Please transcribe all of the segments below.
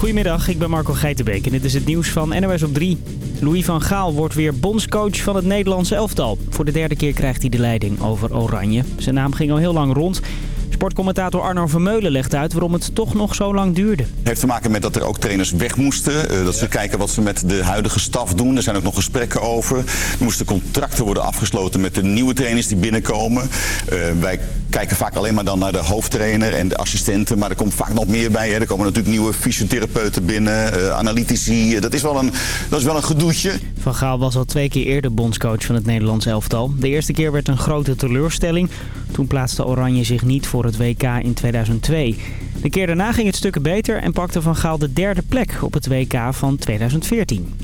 Goedemiddag, ik ben Marco Geitenbeek en dit is het nieuws van NOS op 3. Louis van Gaal wordt weer bondscoach van het Nederlandse elftal. Voor de derde keer krijgt hij de leiding over Oranje. Zijn naam ging al heel lang rond. Sportcommentator Arno Vermeulen legt uit waarom het toch nog zo lang duurde. Het heeft te maken met dat er ook trainers weg moesten. Eh, dat ze kijken wat ze met de huidige staf doen. Er zijn ook nog gesprekken over. Er moesten contracten worden afgesloten met de nieuwe trainers die binnenkomen. Uh, wij kijken vaak alleen maar dan naar de hoofdtrainer en de assistenten. Maar er komt vaak nog meer bij. Hè. Er komen natuurlijk nieuwe fysiotherapeuten binnen, uh, analytici. Dat is, wel een, dat is wel een gedoetje. Van Gaal was al twee keer eerder bondscoach van het Nederlands elftal. De eerste keer werd een grote teleurstelling. Toen plaatste Oranje zich niet voor het WK in 2002. De keer daarna ging het stukken beter en pakte Van Gaal de derde plek op het WK van 2014.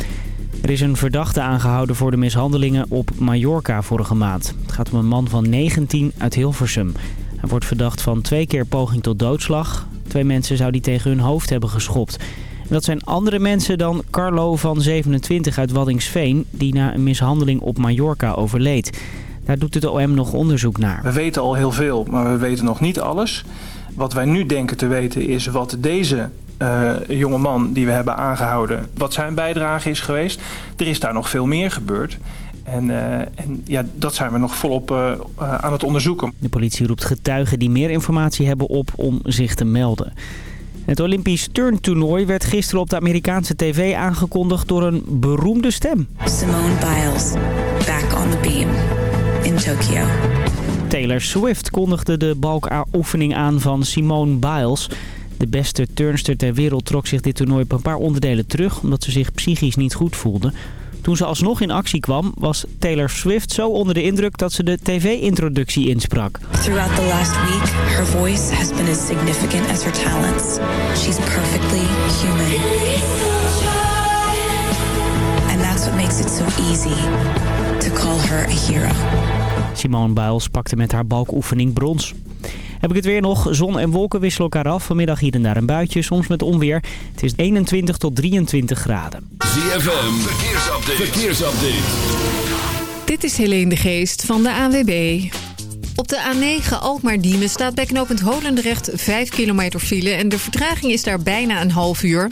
Er is een verdachte aangehouden voor de mishandelingen op Mallorca vorige maand. Het gaat om een man van 19 uit Hilversum. Hij wordt verdacht van twee keer poging tot doodslag. Twee mensen zou die tegen hun hoofd hebben geschopt. dat zijn andere mensen dan Carlo van 27 uit Waddingsveen... die na een mishandeling op Mallorca overleed. Daar doet het OM nog onderzoek naar. We weten al heel veel, maar we weten nog niet alles. Wat wij nu denken te weten is wat deze uh, jonge man die we hebben aangehouden, wat zijn bijdrage is geweest. Er is daar nog veel meer gebeurd. En, uh, en ja, dat zijn we nog volop uh, aan het onderzoeken. De politie roept getuigen die meer informatie hebben op om zich te melden. Het Olympisch turntoernooi werd gisteren op de Amerikaanse tv aangekondigd door een beroemde stem. Simone Biles, back on the beam in Tokyo. Taylor Swift kondigde de balkoefening aan van Simone Biles. De beste turnster ter wereld trok zich dit toernooi op een paar onderdelen terug... omdat ze zich psychisch niet goed voelde. Toen ze alsnog in actie kwam, was Taylor Swift zo onder de indruk dat ze de tv-introductie insprak. Throughout the last week, her voice has been as significant as her talents. She's perfectly human. And that's what makes it so easy to call her a hero. Simone Biles pakte met haar balkoefening brons. Heb ik het weer nog. Zon en wolken wisselen elkaar af. Vanmiddag hier en daar een buitje, soms met onweer. Het is 21 tot 23 graden. ZFM, verkeersupdate. verkeersupdate. Dit is Helene de Geest van de ANWB. Op de A9 Alkmaar-Diemen staat bij knooppunt Holendrecht 5 kilometer file... en de vertraging is daar bijna een half uur.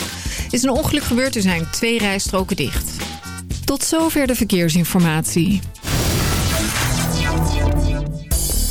Is een ongeluk gebeurd, er zijn twee rijstroken dicht. Tot zover de verkeersinformatie.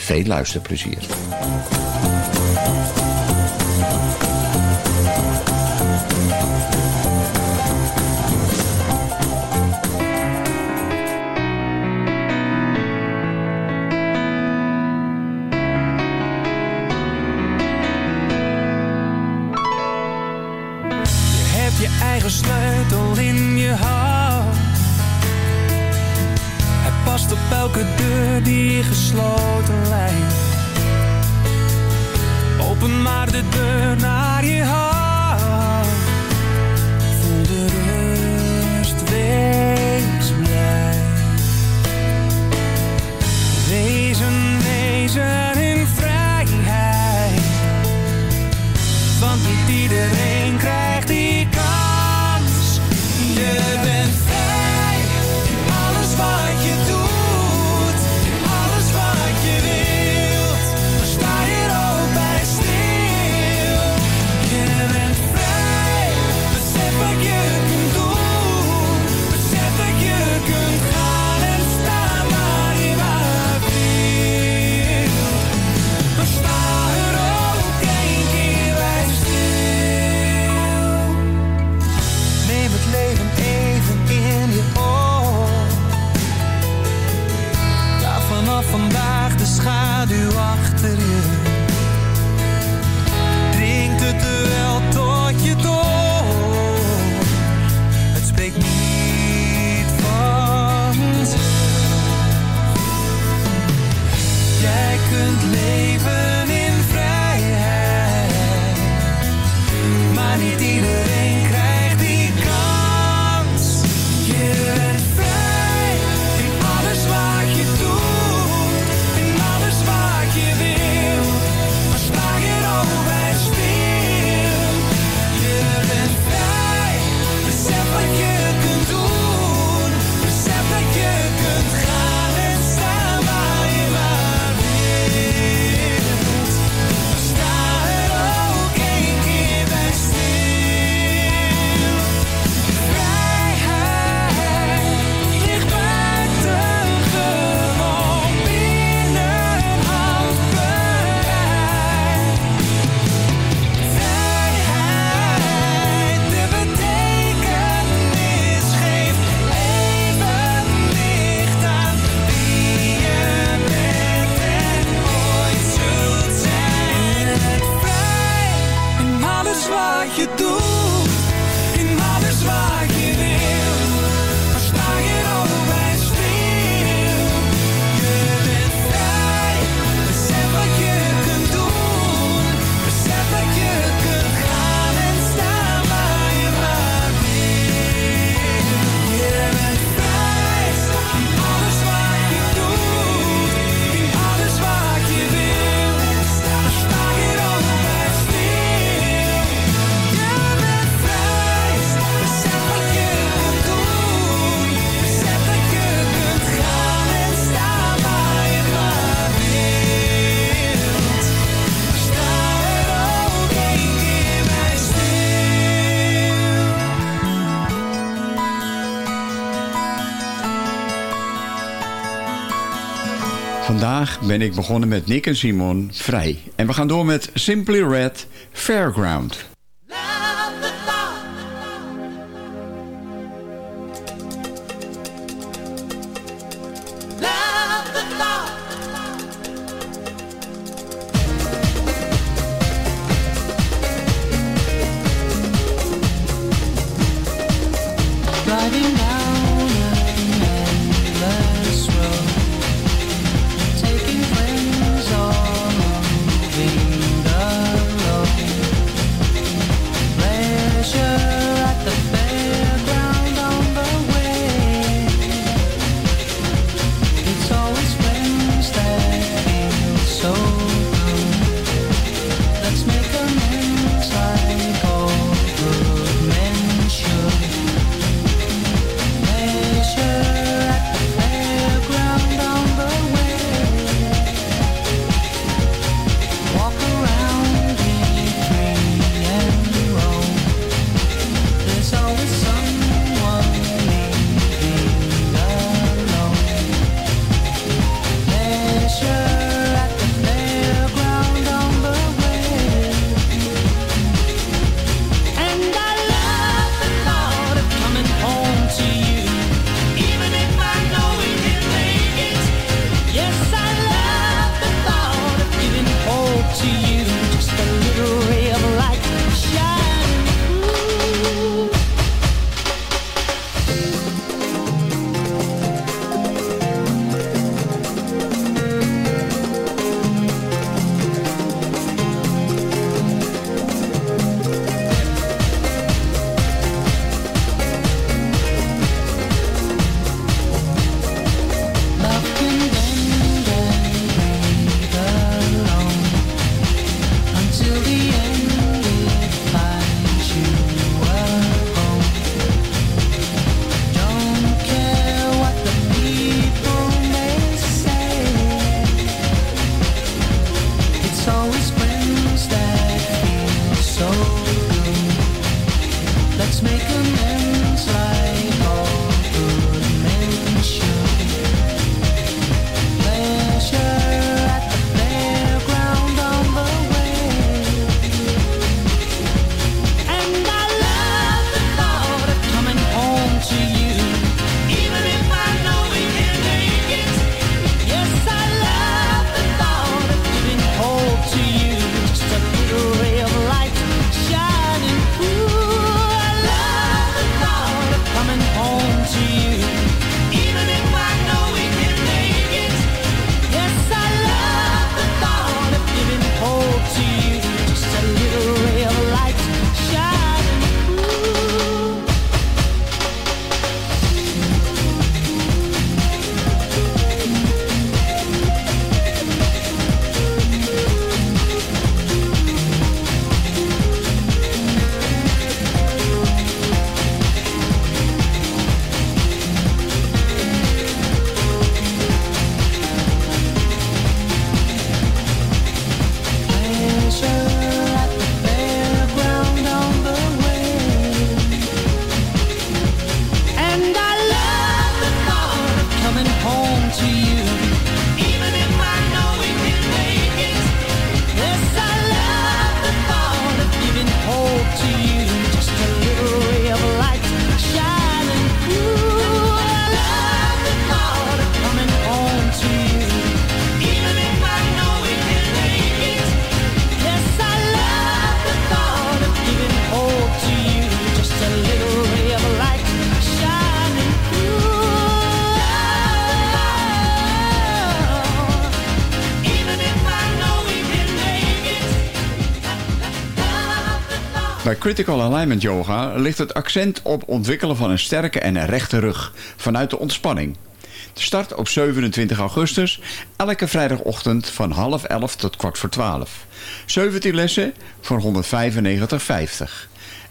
veel luisterplezier. gesloten lijn. Open maar de deur naar je hart. vandaag de schaduw achter je. ben ik begonnen met Nick en Simon Vrij. En we gaan door met Simply Red Fairground. Critical Alignment Yoga ligt het accent op ontwikkelen van een sterke en rechte rug vanuit de ontspanning. De start op 27 augustus, elke vrijdagochtend van half 11 tot kwart voor 12. 17 lessen voor 195,50.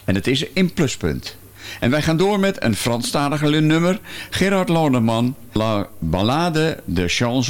En het is in pluspunt. En wij gaan door met een Franstalige nummer. Gerard Loneman, La Ballade de Champs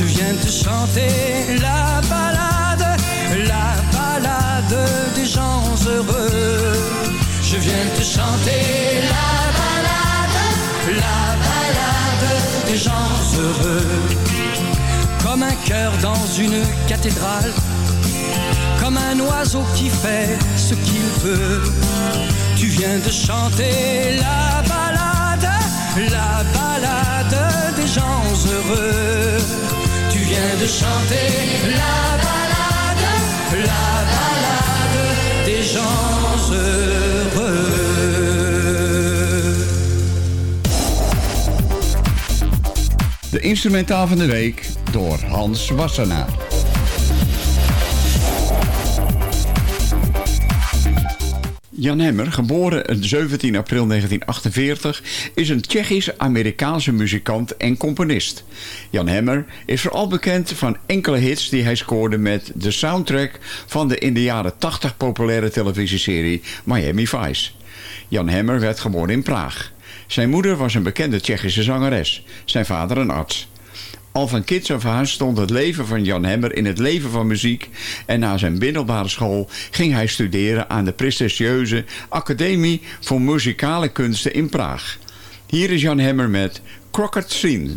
Je viens te chanter la balade, la balade des gens heureux. Je viens te chanter la balade, la balade des gens heureux. Comme un cœur dans une cathédrale, comme un oiseau qui fait ce qu'il veut. Tu viens de chanter la balade, la balade des gens heureux. Tu viens de chanter la balade, la balade des gens heureux. De instrumentaal van de week door Hans Wassenaar. Jan Hemmer, geboren 17 april 1948, is een Tsjechisch-Amerikaanse muzikant en componist. Jan Hemmer is vooral bekend van enkele hits die hij scoorde met de soundtrack van de in de jaren 80 populaire televisieserie Miami Vice. Jan Hemmer werd geboren in Praag. Zijn moeder was een bekende Tsjechische zangeres, zijn vader een arts. Al van kids af aan stond het leven van Jan Hemmer in het leven van muziek en na zijn middelbare school ging hij studeren aan de prestigieuze Academie voor Muzikale Kunsten in Praag. Hier is Jan Hemmer met Crockett Scene.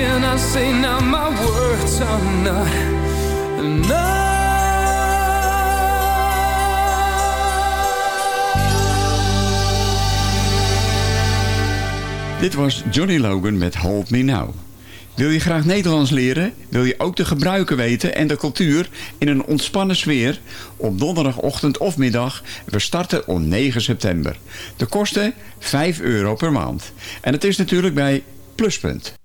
can I say now? My words are not Dit was Johnny Logan met Hold Me Now. Wil je graag Nederlands leren? Wil je ook de gebruiken weten en de cultuur in een ontspannen sfeer? Op donderdagochtend of middag. We starten om 9 september. De kosten 5 euro per maand. En het is natuurlijk bij Pluspunt.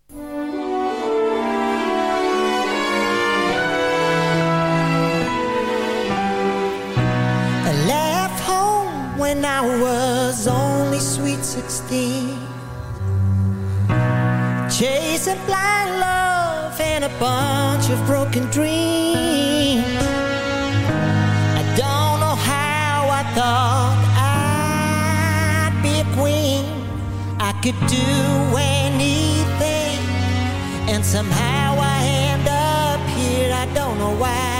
16 Chasing blind love and a bunch of broken dreams. I don't know how I thought I'd be a queen. I could do anything And somehow I end up here. I don't know why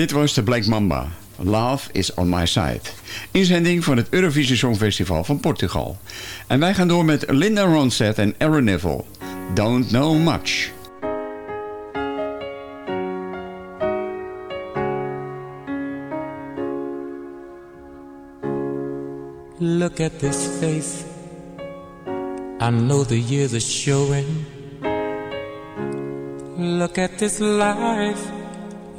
Dit was de Black Mamba. Love is on my side. Inzending van het Eurovisie Songfestival van Portugal. En wij gaan door met Linda Ronstadt en Aaron Neville. Don't know much. Look at this face. I know the years are showing. Look at this life.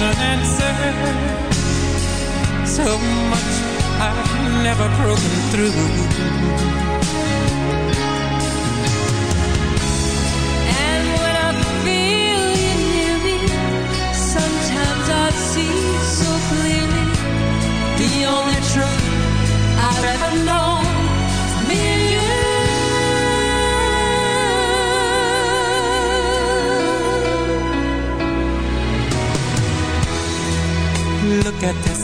unanswered. So much I've never broken through. And when I feel you near me, sometimes I see so clearly the only truth I've ever known.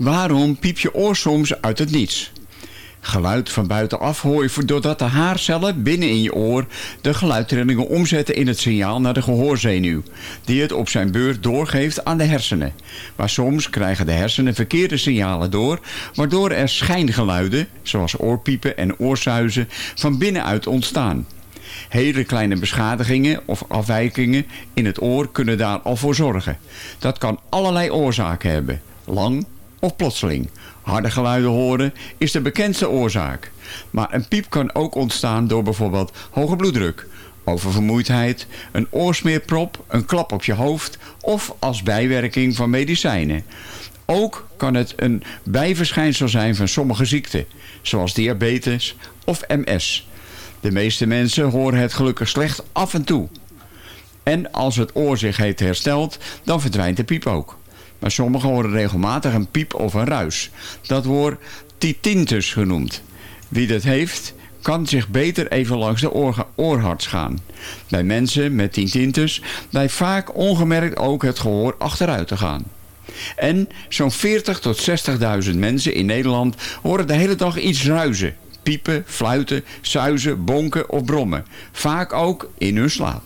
Waarom piep je oor soms uit het niets? Geluid van buitenaf hoor je doordat de haarcellen binnen in je oor de geluidtrillingen omzetten in het signaal naar de gehoorzenuw, die het op zijn beurt doorgeeft aan de hersenen. Maar soms krijgen de hersenen verkeerde signalen door, waardoor er schijngeluiden, zoals oorpiepen en oorsuizen, van binnenuit ontstaan. Hele kleine beschadigingen of afwijkingen in het oor kunnen daar al voor zorgen. Dat kan allerlei oorzaken hebben, lang of plotseling. Harde geluiden horen is de bekendste oorzaak. Maar een piep kan ook ontstaan door bijvoorbeeld hoge bloeddruk, oververmoeidheid, een oorsmeerprop, een klap op je hoofd of als bijwerking van medicijnen. Ook kan het een bijverschijnsel zijn van sommige ziekten, zoals diabetes of MS. De meeste mensen horen het gelukkig slecht af en toe. En als het oor zich heeft hersteld, dan verdwijnt de piep ook. Maar sommigen horen regelmatig een piep of een ruis. Dat wordt titintus genoemd. Wie dat heeft, kan zich beter even langs de oor, oorharts gaan. Bij mensen met tinnitus blijft vaak ongemerkt ook het gehoor achteruit te gaan. En zo'n 40 tot 60.000 mensen in Nederland horen de hele dag iets ruizen. Piepen, fluiten, suizen, bonken of brommen. Vaak ook in hun slaap.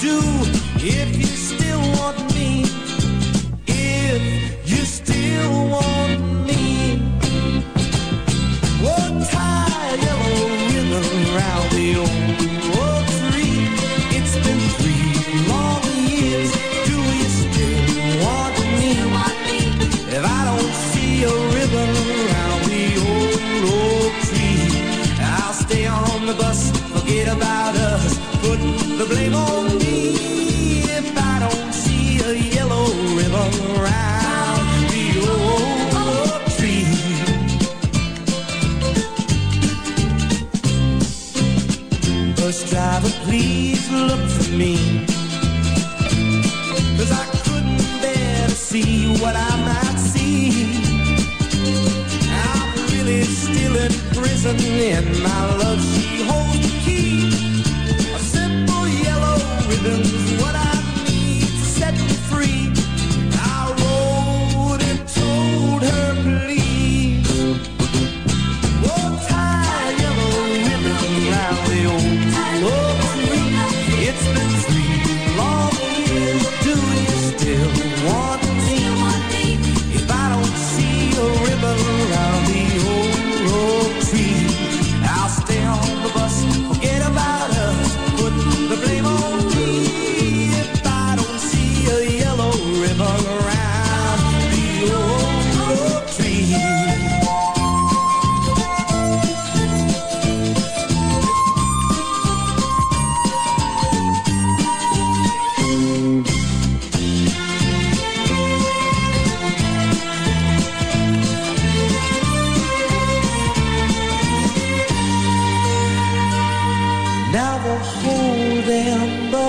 Do if you still want me. If you still want me. Oh, tie yellow ribbon round the old oak tree. It's been three long years. Do you still want me? If I don't see a ribbon round the old oak tree, I'll stay on the bus, forget about us, put the blame on prison and my love,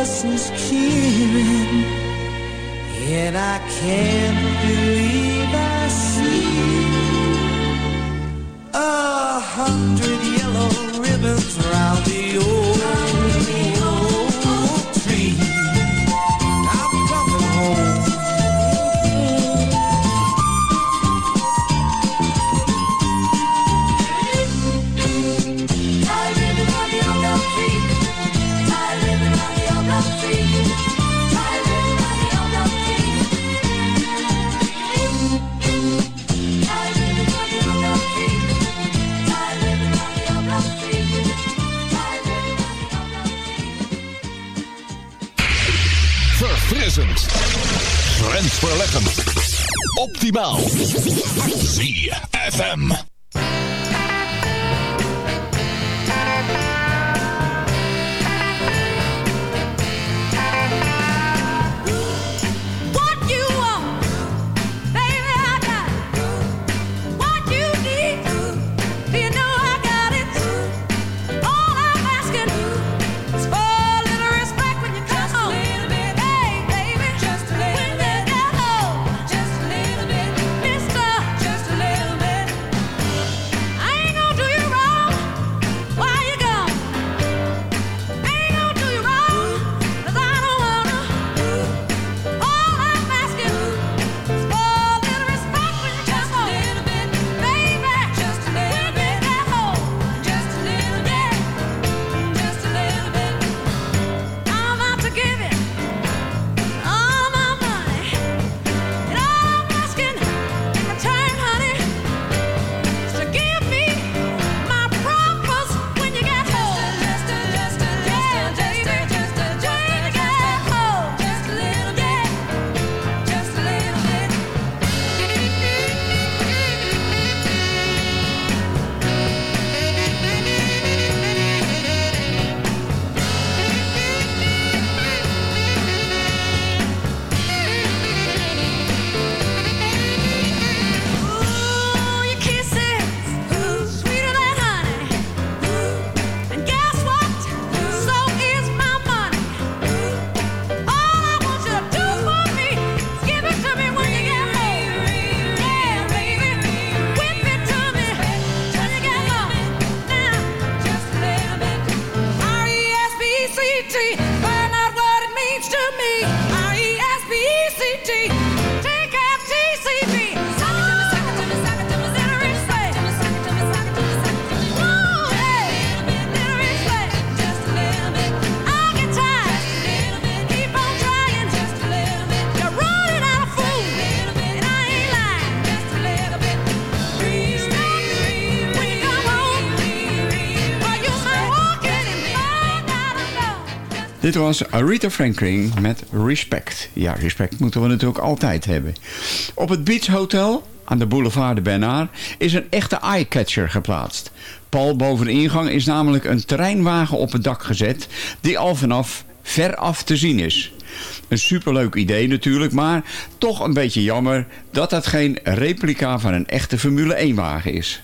is cheering, and I can't believe I see a hundred Grensverleggend. Optimaal. ZFM. Dit was Aretha Franklin met Respect. Ja, respect moeten we natuurlijk altijd hebben. Op het Beach Hotel aan de boulevard de Bernard is een echte eyecatcher geplaatst. Pal boven de ingang is namelijk een terreinwagen op het dak gezet... die al vanaf veraf te zien is. Een superleuk idee natuurlijk, maar toch een beetje jammer... dat dat geen replica van een echte Formule 1-wagen is.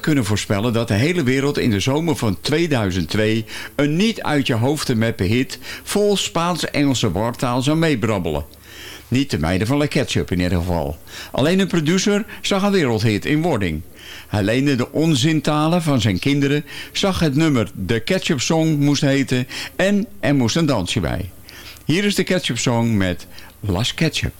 kunnen voorspellen dat de hele wereld in de zomer van 2002 een niet uit je hoofd te meppen hit vol Spaans-Engelse woordtaal zou meebrabbelen. Niet te meiden van La Ketchup in ieder geval. Alleen een producer zag een wereldhit in wording. Hij leende de onzintalen van zijn kinderen, zag het nummer de Ketchup Song moest heten en er moest een dansje bij. Hier is de Ketchup Song met Las Ketchup.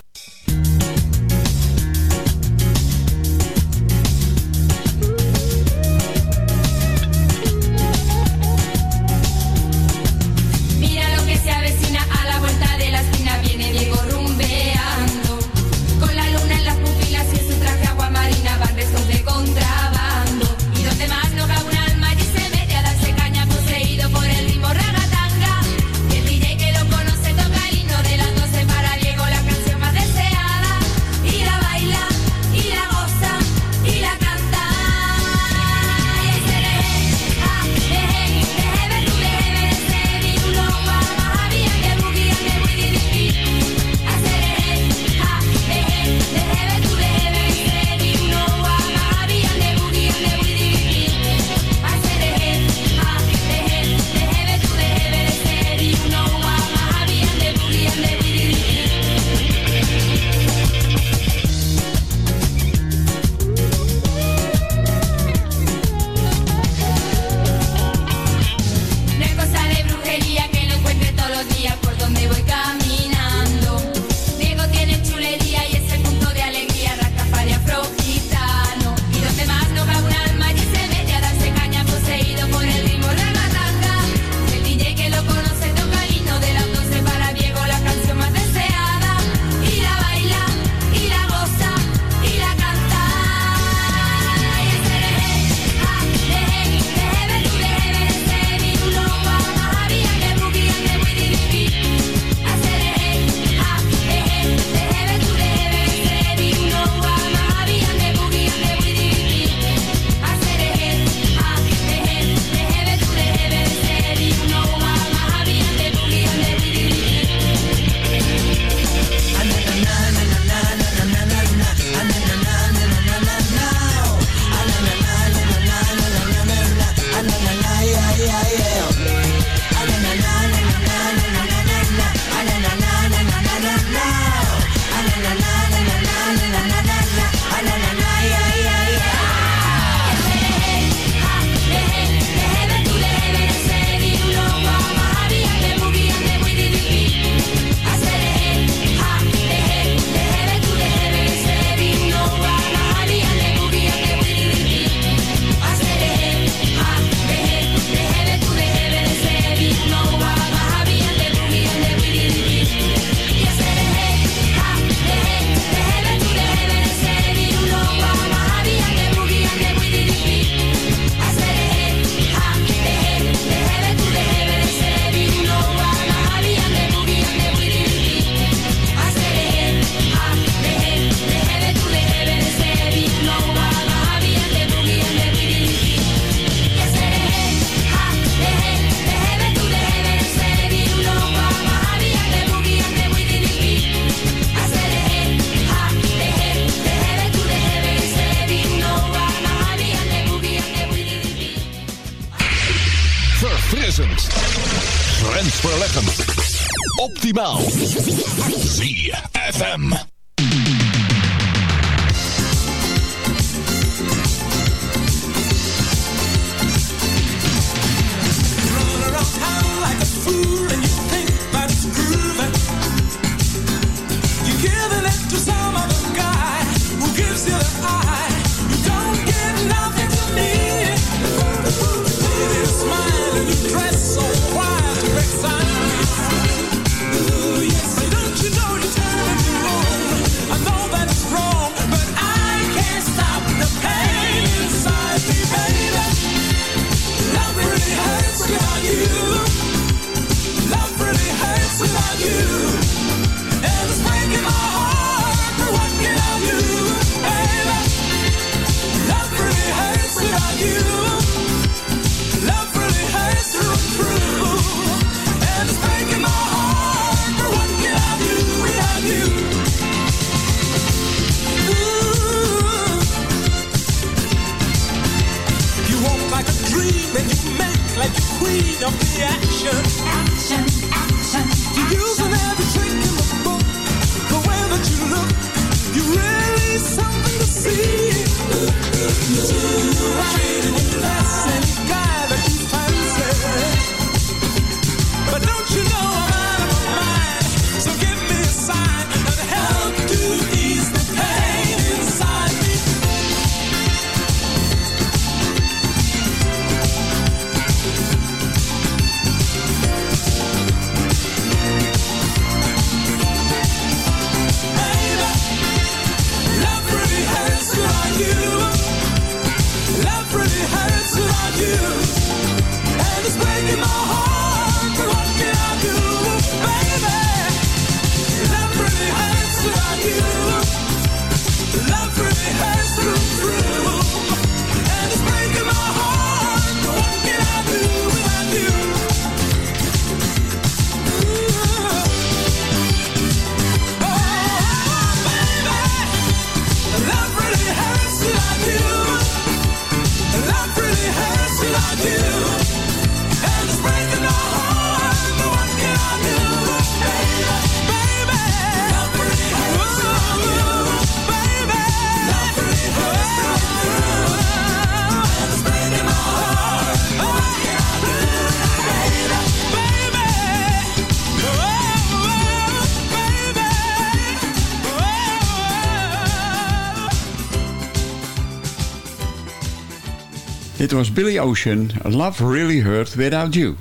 Dit was Billy Ocean, Love Really Hurt Without You.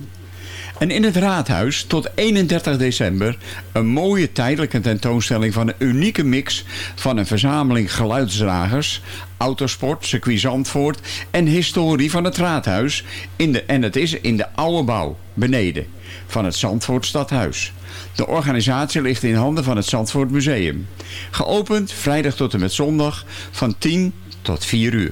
En in het raadhuis tot 31 december een mooie tijdelijke tentoonstelling van een unieke mix van een verzameling geluidsdragers, autosport, circuit Zandvoort en historie van het raadhuis. In de, en het is in de oude bouw, beneden, van het Zandvoort Stadhuis. De organisatie ligt in handen van het Zandvoort Museum. Geopend vrijdag tot en met zondag van 10 tot 4 uur.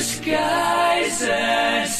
disguises.